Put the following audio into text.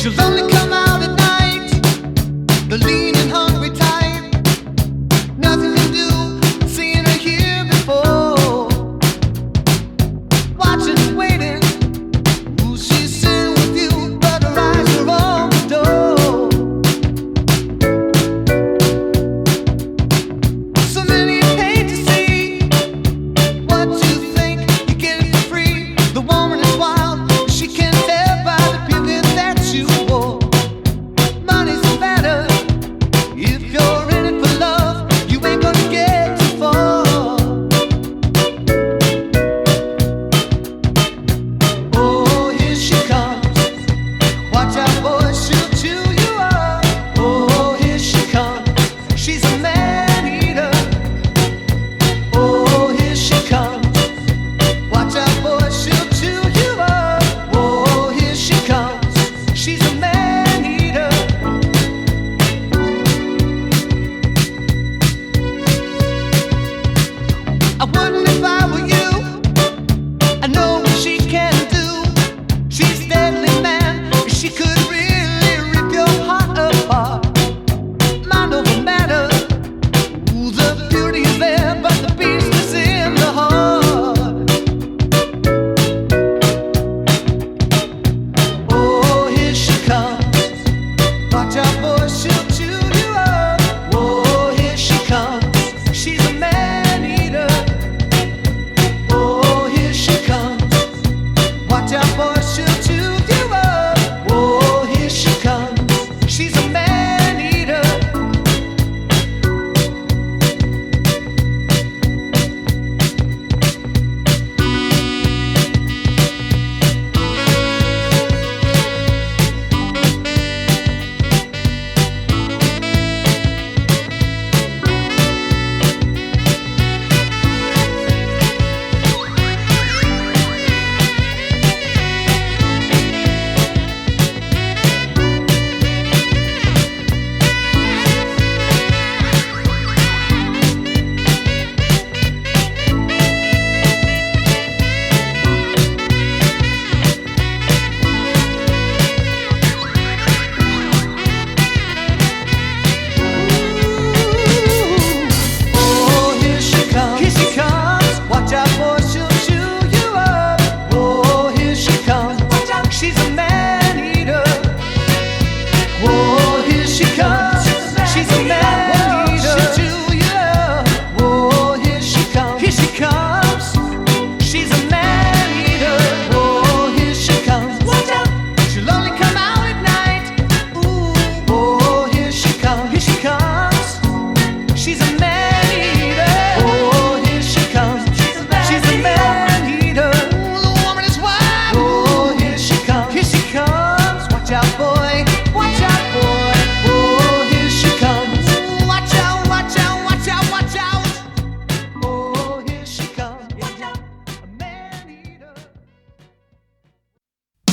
she'll only come I wondered if I